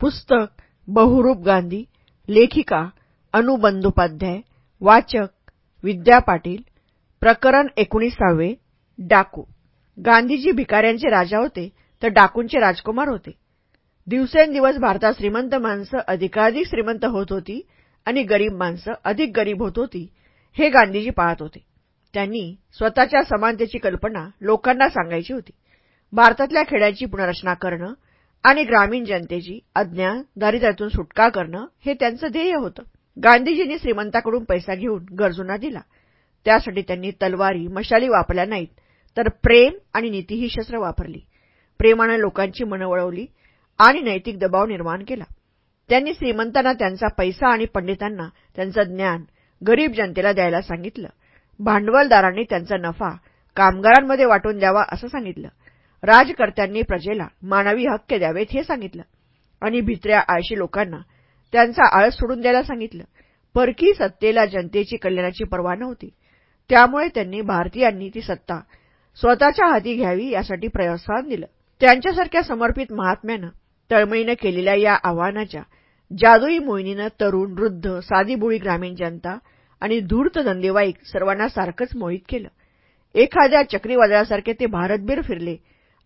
पुस्तक बहुरूप गांधी लेखिका अनु बंदोपाध्याय वाचक विद्या पाटील प्रकरण एकोणीसावे डाकू. गांधीजी भिकाऱ्यांचे राजा होते तर डाकूंचे राजकुमार होते. दिवसेंदिवस भारतात श्रीमंत माणसं अधिकाधिक श्रीमंत होत होती आणि गरीब माणसं अधिक गरीब होत होती हे गांधीजी पाहत होते. त्यांनी स्वतःच्या समानतेची कल्पना लोकांना सांगायची होती. भारतातल्या खेड्यांची पुनर्रचना करणं आणि ग्रामीण जनतेची अज्ञान दारिद्र्यातून सुटका करणं हे त्यांचं ध्येय होतं. गांधीजींनी श्रीमंताकडून पैसा घेऊन गरजूंना दिला. त्यासाठी त्यांनी तलवारी मशाली वापरल्या नाहीत तर प्रेम आणि नीती ही शस्त्र वापरली. प्रेमानं लोकांची मनं वळवली आणि नैतिक दबाव निर्माण केला. त्यांनी श्रीमंतांना त्यांचा पैसा आणि पंडितांना त्यांचं ज्ञान गरीब जनतेला द्यायला सांगितलं. भांडवलदारांनी त्यांचा नफा कामगारांमध्ये वाटून द्यावा असं सांगितलं. राजकर्त्यांनी प्रजेला मानवी हक्क द्यावेत हे सांगितलं. आणि भित्र्या आळशी लोकांना त्यांचा आळस सोडून द्यायला सांगितलं. परकी सत्तेला जनतेची कल्याणाची पर्वा नव्हती. त्यामुळे त्यांनी भारतीयांनी ती सत्ता स्वतःच्या हाती घ्यावी यासाठी प्रोत्साहन दिलं. त्यांच्यासारख्या समर्पित महात्म्यानं तळमळीनं केलेल्या या आव्हानाच्या जादुई मोहिनीनं तरुण वृद्ध साधीबुळी ग्रामीण जनता आणि धूर्त धंदेवाईक सर्वांना सारखंच मोहित केलं. एखाद्या चक्रीवादळासारखे ते भारतभर फिरले.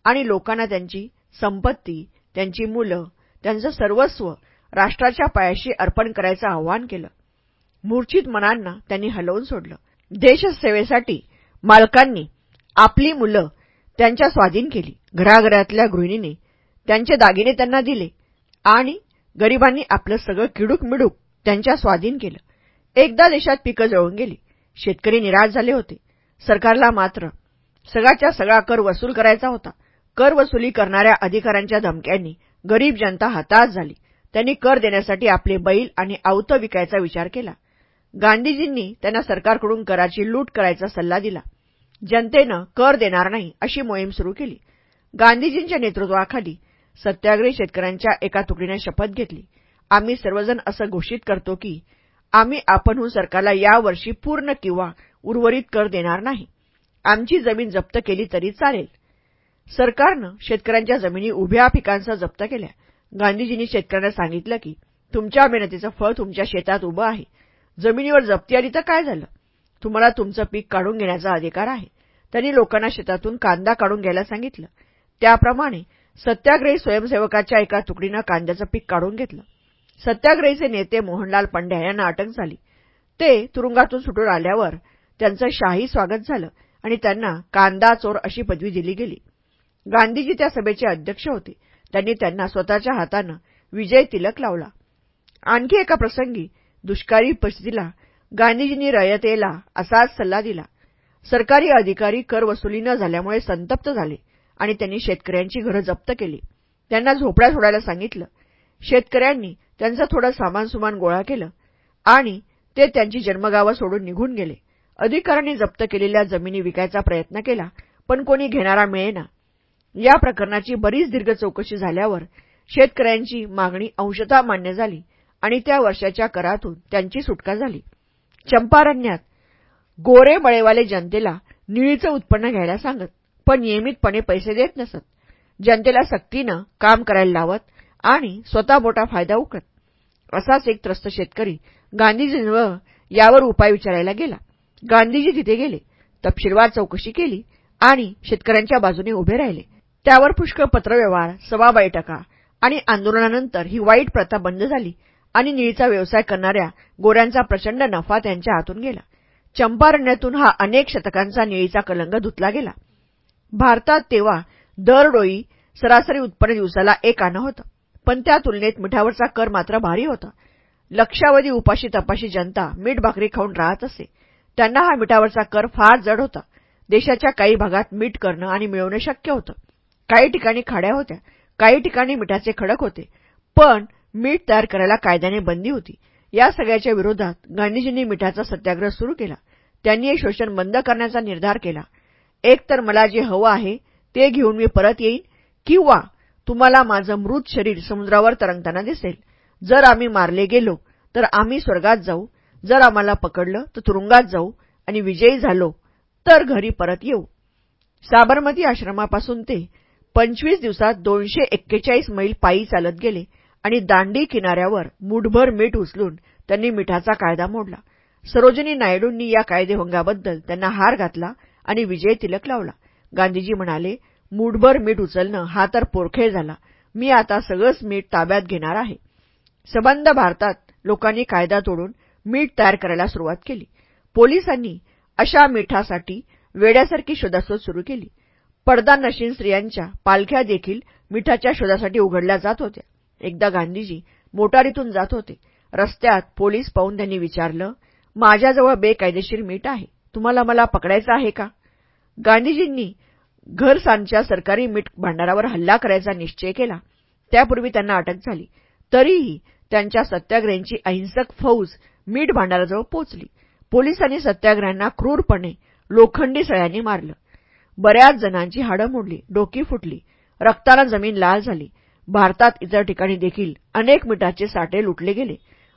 आणि लोकांना त्यांची संपत्ती त्यांची मुलं त्यांचं सर्वस्व राष्ट्राच्या पायाशी अर्पण करायचं आवाहन केलं. मूर्छित मनांना त्यांनी हलवून सोडलं. देशसेवेसाठी मालकांनी आपली मुलं त्यांच्या स्वाधीन केली. घराघरातल्या गृहिणीने त्यांचे दागिने त्यांना दिले आणि गरिबांनी आपलं सगळं किडूक मिडूक त्यांच्या स्वाधीन केलं. एकदा देशात पिकं जळून गेली. शेतकरी निराश झाले होते. सरकारला मात्र सगळ्याच्या सगळा कर वसूल करायचा होता. कर वसुली करणाऱ्या अधिकाऱ्यांच्या धमक्यांनी गरीब जनता हताश झाली. त्यांनी कर देण्यासाठी आपले बैल आणि आवतं विकायचा विचार केला. गांधीजींनी त्यांना सरकारकडून कराची लूट करायचा सल्ला दिला. जनतेनं कर देणार नाही अशी मोहीम सुरू केली. गांधीजींच्या नेतृत्वाखाली सत्याग्रही शेतकऱ्यांच्या एका तुकडीनं शपथ घेतली. आम्ही सर्वजण असं घोषित करतो की आम्ही आपणहून सरकारला यावर्षी पूर्ण किंवा उर्वरित कर देणार नाही. आमची जमीन जप्त केली तरी चालेल. सरकारनं शेतकऱ्यांच्या जमिनी उभ्या पिकांसह जप्त केल्या. गांधीजींनी शेतकऱ्यांना सांगितलं की तुमच्या मेहनतीचं फळ तुमच्या शेतात उभं आहे. जमिनीवर जप्ती आली तर काय झालं? तुम्हाला तुमचं पीक काढून घेण्याचा अधिकार आहे. त्यांनी लोकांना शेतातून कांदा काढून घ्यायला सांगितलं. त्याप्रमाणे सत्याग्रही स्वयंसेवकाच्या एका तुकडीनं कांद्याचं पीक काढून घेतलं. सत्याग्रहीचे नेते मोहनलाल पंड्या यांना अटक झाली. ते तुरुंगातून सुटून आल्यावर त्यांचं शाही स्वागत झालं आणि त्यांना कांदा चोर अशी पदवी दिली गेली. गांधीजी त्या सभेचे अध्यक्ष होते. त्यांनी त्यांना स्वतःच्या हातानं विजय तिलक लावला. आणखी एका प्रसंगी दुष्काळी परिस्थितीला गांधीजींनी रयतेला असाच सल्ला दिला. सरकारी अधिकारी कर वसुली न झाल्यामुळे संतप्त झाले आणि त्यांनी शेतकऱ्यांची घरं जप्त केली. त्यांना झोपड्या सोडायला सांगितलं. शेतकऱ्यांनी त्यांचं थोडं सामानसुमान गोळा केलं आणि ते त्यांची जन्मगावं सोडून निघून गेले. अधिकाऱ्यांनी जप्त केलेल्या जमिनी विकायचा प्रयत्न केला पण कोणी घेणारा मिळेना. या प्रकरणाची बरीच दीर्घ चौकशी झाल्यावर शेतकऱ्यांची मागणी अंशतः मान्य झाली आणि त्या वर्षाच्या करातून त्यांची सुटका झाली. चंपारण्यात गोरे मळेवाले जनतेला निळीचं उत्पन्न घ्यायला सांगत पण नियमितपणे पैसे देत नसत. जनतेला सक्तीनं काम करायला लावत आणि स्वतः मोठा फायदा उकळत असाच एक त्रस्त शेतकरी गांधीजींवर यावर उपाय विचारायला गेला. गांधीजी तिथे गेले तपशीलवार चौकशी केली आणि शेतकऱ्यांच्या बाजूने उभे राहिले. त्यावर पुष्कळ पत्रव्यवहार सवा बैठका आणि आंदोलनानंतर ही वाईट प्रथा बंद झाली आणि निळीचा व्यवसाय करणाऱ्या गोऱ्यांचा प्रचंड नफा त्यांच्या हातून गेला. चंपारण्यातून हा अनेक शतकांचा निळीचा कलंग धुतला गेला. भारतात तेव्हा दरडोई सरासरी उत्पन्न दिवसाला एक आणं होतं पण त्या तुलनेत मिठावरचा कर मात्र भारी होता. लक्षावधी उपाशी तपाशी जनता मीठ भाकरी खाऊन राहत असे. त्यांना हा मिठावरचा कर फार जड होता. देशाच्या काही भागात मीठ करणं आणि मिळवणं शक्य होतं. काही ठिकाणी खाड्या होत्या काही ठिकाणी मिठाचे खडक होते पण मीठ तयार करायला कायद्याने बंदी होती. या सगळ्याच्या विरोधात गांधीजींनी मिठाचा सत्याग्रह सुरू केला. त्यांनी हे शोषण बंद करण्याचा निर्धार केला. एकतर मला जे हवं आहे ते घेऊन मी परत येईन किंवा तुम्हाला माझं मृत शरीर समुद्रावर तरंगताना दिसेल. जर आम्ही मारले गेलो तर आम्ही स्वर्गात जाऊ. जर आम्हाला पकडलं तर तुरुंगात जाऊ आणि विजयी झालो तर घरी परत येऊ. साबरमती आश्रमापासून ते पंचवीस दिवसात दोनशे एक्केचाळीस मैल पायी चालत गेले आणि दांडी किनाऱ्यावर मुठभर मीठ उचलून त्यांनी मिठाचा कायदा मोडला. सरोजिनी नायडूंनी या कायदेभंगाबद्दल त्यांना हार घातला आणि विजय तिलक लावला. गांधीजी म्हणाले मुठभर मीठ उचलणं हा तर पोरखेळ झाला. मी आता सगळंच मीठ ताब्यात घेणार आहे. सबंध भारतात लोकांनी कायदा तोडून मीठ तयार करायला सुरुवात केली. पोलिसांनी अशा मिठासाठी वेड्यासारखी शोधाशोध सुरू केली. पडदा नशीन स्त्रियांच्या पालख्या देखील मिठाच्या शोधासाठी उघडल्या जात होत्या. एकदा गांधीजी मोटारीतून जात होते. रस्त्यात पोलीस पाहून त्यांनी विचारलं माझ्याजवळ बेकायदेशीर मीठ आहे. तुम्हाला मला पकडायचं आहे का? गांधीजींनी घरसांच्या सरकारी मीठ भांडारावर हल्ला करायचा निश्चय केला. त्यापूर्वी त्यांना अटक झाली. तरीही त्यांच्या सत्याग्रहींची अहिंसक फौज मीठ भांडाराजवळ पोचली. पोलिसांनी सत्याग्रह्यांना क्रूरपणे लोखंडी सळ्यांनी मारलं. बऱ्याच जणांची हाडं मोडली डोकी फुटली रक्ताला जमीन लाल झाली. भारतात इतर ठिकाणी देखील अनेक मिठाचे साठे लुटले गेले.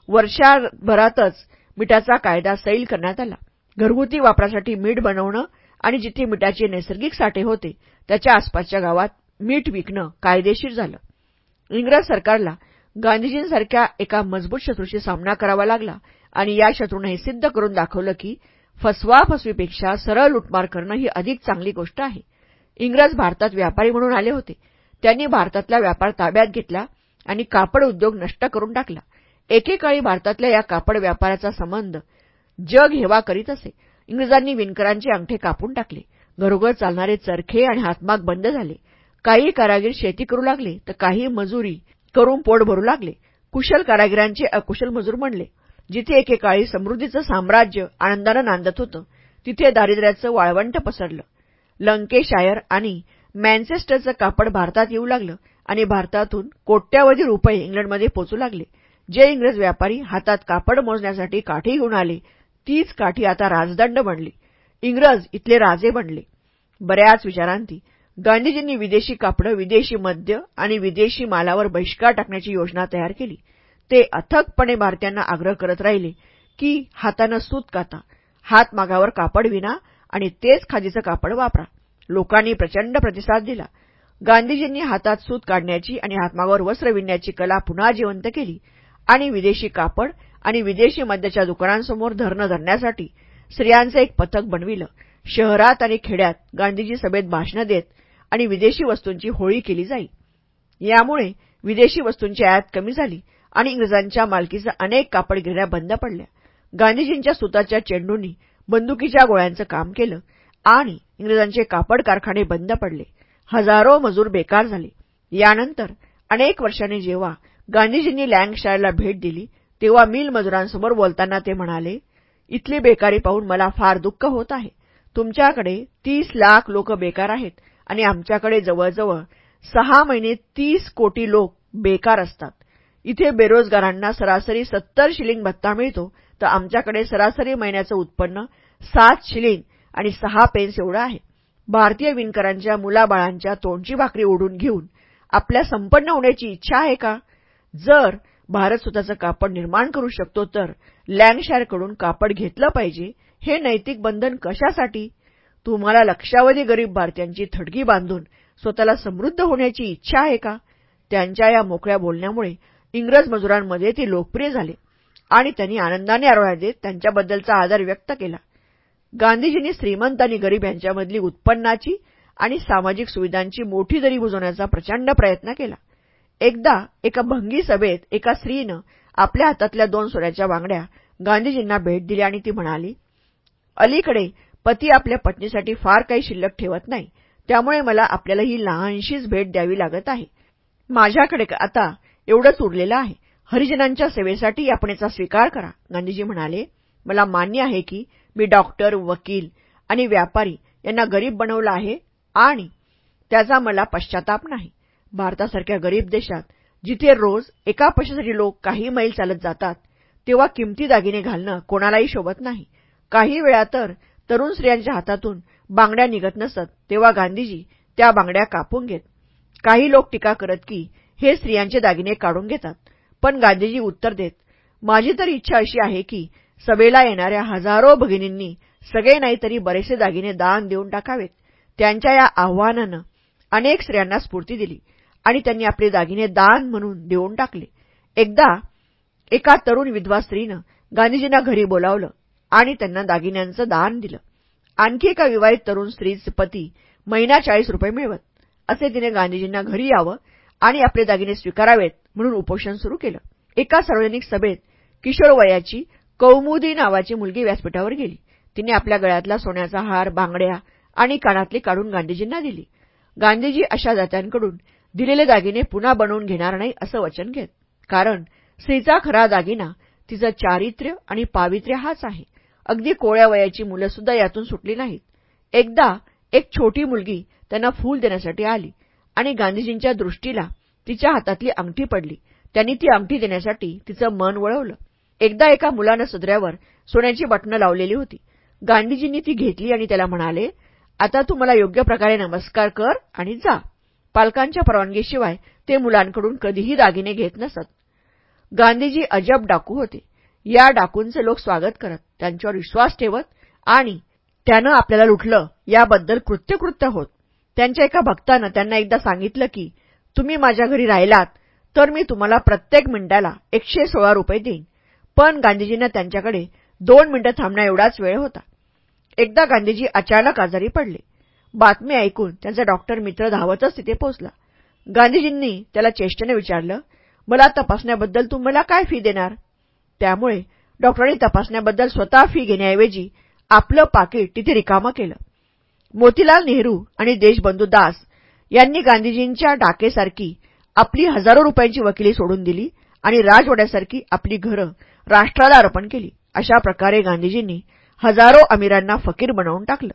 वर्षाभरातच मिठाचा कायदा सैल करण्यात आला. घरगुती वापरासाठी मीठ बनवणं आणि जिथे मिठाचे नैसर्गिक साठे होते त्याच्या आसपासच्या गावात मीठ विकणं कायदेशीर झालं. इंग्रज सरकारला गांधीजींसारख्या एका मजबूत शत्रूशी सामना करावा लागला आणि या शत्रूनं हे सिद्ध करून दाखवलं की फसवाफसवीपेक्षा सरळ लुटमार करणं ही अधिक चांगली गोष्ट आहे. इंग्रज भारतात व्यापारी म्हणून आले होते. त्यांनी भारतातला व्यापार ताब्यात घेतला आणि कापड उद्योग नष्ट करून टाकला. एकेकाळी भारतातल्या या कापड व्यापाराचा संबंध जग हेवा करीत असे. इंग्रजांनी विणकरांचे अंगठे कापून टाकले. घरोघर चालणारे चरखे आणि हातमाग बंद झाले. काही कारागीर शेती करू लागले तर काही मजुरी करून पोट भरू लागले. कुशल कारागिरांचे अकुशल मजूर म्हणले. जिथे एकेकाळी समृद्धीचं साम्राज्य आनंदानं नांदत होतं तिथे दारिद्र्याचं वाळवंट पसरलं. लंकेशायर आणि मॅन्चेस्टरचं कापड भारतात येऊ लागलं आणि भारतातून कोट्यावधी रुपये इंग्लंडमध्ये पोचू लागले. जे इंग्रज व्यापारी हातात कापड मोजण्यासाठी काठी घेऊन आले तीच काठी आता राजदंड बनली. इंग्रज इथले राजे बनले. बऱ्याच विचारांती गांधीजींनी विदेशी कापडं विदेशी मद्य आणि विदेशी मालावर बहिष्कार टाकण्याची योजना तयार केली. ते अथकपणे भारतीयांना आग्रह करत राहिले की हातानं सूत काता हात मागावर कापड विना आणि तेच खादीचं कापड वापरा. लोकांनी प्रचंड प्रतिसाद दिला. गांधीजींनी हातात सूत काढण्याची आणि हातमागावर वस्त्र विणण्याची कला पुन्हा जिवंत केली आणि विदेशी कापड आणि विदेशी मद्याच्या दुकानांसमोर धरणं धरण्यासाठी स्त्रियांचं एक पथक बनविलं. शहरात आणि खेड्यात गांधीजी सभेत भाषणं देत आणि विदेशी वस्तूंची होळी केली जाई. यामुळे विदेशी वस्तूंची आयात कमी झाली आणि इंग्रजांच्या मालकीचा अनेक कापड गिरण्या बंद पडल्या. गांधीजींच्या सुताच्या चेंडूंनी बंदुकीच्या गोळ्यांचं काम केलं आणि इंग्रजांचे कापड कारखाने बंद पडले. हजारो मजूर बेकार झाले. यानंतर अनेक वर्षांनी जेव्हा गांधीजींनी लँगशायरला भेट दिली तेव्हा मिल मजुरांसमोर बोलताना ते म्हणाले इथली बेकारी पाहून मला फार दुःख होत आहे. तुमच्याकडे तीस लाख लोक बेकार आहेत आणि आमच्याकडे जवळजवळ सहा महिने तीस कोटी लोक बेकार असतात. इथे बेरोजगारांना सरासरी सत्तर शिलिंग भत्ता मिळतो तर आमच्याकडे सरासरी महिन्याचं उत्पन्न सात शिलिंग आणि सहा पेन्स एवढं आहे. भारतीय विणकरांच्या मुलाबाळांच्या तोंडची भाकरी ओढून घेऊन आपल्या संपन्न होण्याची इच्छा आहे का? जर भारत स्वतःचं कापड निर्माण करू शकतो तर लँडशायरकडून कापड घेतलं पाहिजे हे नैतिक बंधन कशासाठी? तुम्हाला लक्षावधी गरीब भारतीयांची थडगी बांधून स्वतःला समृद्ध होण्याची इच्छा आहे का? त्यांच्या या मोकळ्या बोलण्यामुळे इंग्रज मजुरांमध्ये ते लोकप्रिय झाले आणि त्यांनी आनंदाने आरोळ्या देत त्यांच्याबद्दलचा आदर व्यक्त केला. गांधीजींनी श्रीमंत आणि गरीब यांच्यामधली उत्पन्नाची आणि सामाजिक सुविधांची मोठी दरी बुजवण्याचा प्रचंड प्रयत्न केला एकदा एका भंगी सभेत एका स्त्रीनं आपल्या हातातल्या दोन सोन्याच्या बांगड्या गांधीजींना भेट दिली आणि ती म्हणाली अलीकडे पती आपल्या पत्नीसाठी फार काही शिल्लक ठेवत नाही त्यामुळे मला आपल्याला ही लहानशीच भेट द्यावी लागत आहे. माझ्याकडे आता एवढंच उरलेलं आहे. हरिजनांच्या सेवेसाठी यापणेचा स्वीकार करा. गांधीजी म्हणाले मला मान्य आहे की मी डॉक्टर वकील आणि व्यापारी यांना गरीब बनवलं आहे आणि त्याचा मला पश्चाताप नाही. भारतासारख्या गरीब देशात जिथे रोज एका पैशासाठी लोक काही मैल चालत जातात तेव्हा किमती दागिने घालणं कोणालाही शोभत नाही. काही वेळा तर तरुण स्त्रियांच्या हातातून बांगड्या निघत नसत तेव्हा गांधीजी त्या बांगड्या कापून घेत. काही लोक टीका करत की हे स्त्रियांचे दागिने काढून घेतात. पण गांधीजी उत्तर देत माझी तर इच्छा अशी आहे की सभेला येणाऱ्या हजारो भगिनींनी सगळे नाहीतरी बरेचसे दागिने दान देऊन टाकावेत. त्यांच्या या आव्हानानं अनेक स्त्रियांना स्फूर्ती दिली आणि त्यांनी आपले दागिने दान म्हणून देऊन टाकले. एकदा एका तरुण विधवा स्त्रीनं गांधीजींना घरी बोलावलं आणि त्यांना दागिन्यांचं दान दिलं. आणखी एका विवाहित तरुण स्त्रीचे पती महिना चाळीस रुपये मिळवत. असे तिने गांधीजींना घरी यावं आणि आपले दागिने स्वीकारावेत म्हणून उपोषण सुरू केलं. एका सार्वजनिक सभेत किशोरवयाची कौमुदी नावाची मुलगी व्यासपीठावर गेली. तिने आपल्या गळ्यातला सोन्याचा हार बांगड्या आणि कानातली काढून गांधीजींना दिली. गांधीजी अशा जात्यांकडून दिलेले दागिने पुन्हा बनवून घेणार नाही असं वचन घेत. कारण स्त्रीचा खरा दागिना तिचं चारित्र्य आणि पावित्र्य हाच आहे. अगदी कोळ्या वयाची मुलंसुद्धा यातून सुटली नाहीत. एकदा एक छोटी मुलगी त्यांना फूल देण्यासाठी आली. आणि गांधीजींच्या दृष्टीला तिच्या हातातली अंगठी पडली. त्यांनी ती अंगठी देण्यासाठी तिचं मन वळवलं. एकदा एका मुलानं सदऱ्यावर सोन्याची बटणं लावलेली होती. गांधीजींनी ती घेतली आणि त्याला म्हणाले आता तू मला योग्य प्रकारे नमस्कार कर आणि जा. पालकांच्या परवानगीशिवाय ते मुलांकडून कधीही दागिने घेत नसत. गांधीजी अजब डाकू होते. या डाकूंचे लोक स्वागत करत त्यांच्यावर विश्वास ठेवत आणि त्यानं आपल्याला लुटलं. याबद्दल कृत्यकृत्य होत. त्यांच्या एका भक्तानं त्यांना एकदा सांगितलं की तुम्ही माझ्या घरी राहिलात तर मी तुम्हाला प्रत्येक मिनिटाला एकशे सोळा रुपये देईन. पण गांधीजींना त्यांच्याकडे दोन मिनिटं थांबण्या एवढाच वेळ होता. एकदा गांधीजी अचानक आजारी पडले. बातमी ऐकून त्यांचा डॉक्टर मित्र धावतच तिथे पोहोचला. गांधीजींनी त्याला चेष्टेने विचारलं मला तपासण्याबद्दल तू मला काय फी देणार? त्यामुळे डॉक्टरांनी तपासण्याबद्दल स्वतः फी घेण्याऐवजी आपलं पाकिट तिथे रिकामं केलं. मोतीलाल नेहरू आणि देशबंधू दास यांनी गांधीजींच्या डाकेसारखी आपली हजारो रुपयांची वकिली सोडून दिली आणि राजवाड्यासारखी आपली घरं राष्ट्राला अर्पण केली. अशा प्रकारे गांधीजींनी हजारो अमीरांना फकीर बनवून टाकलं.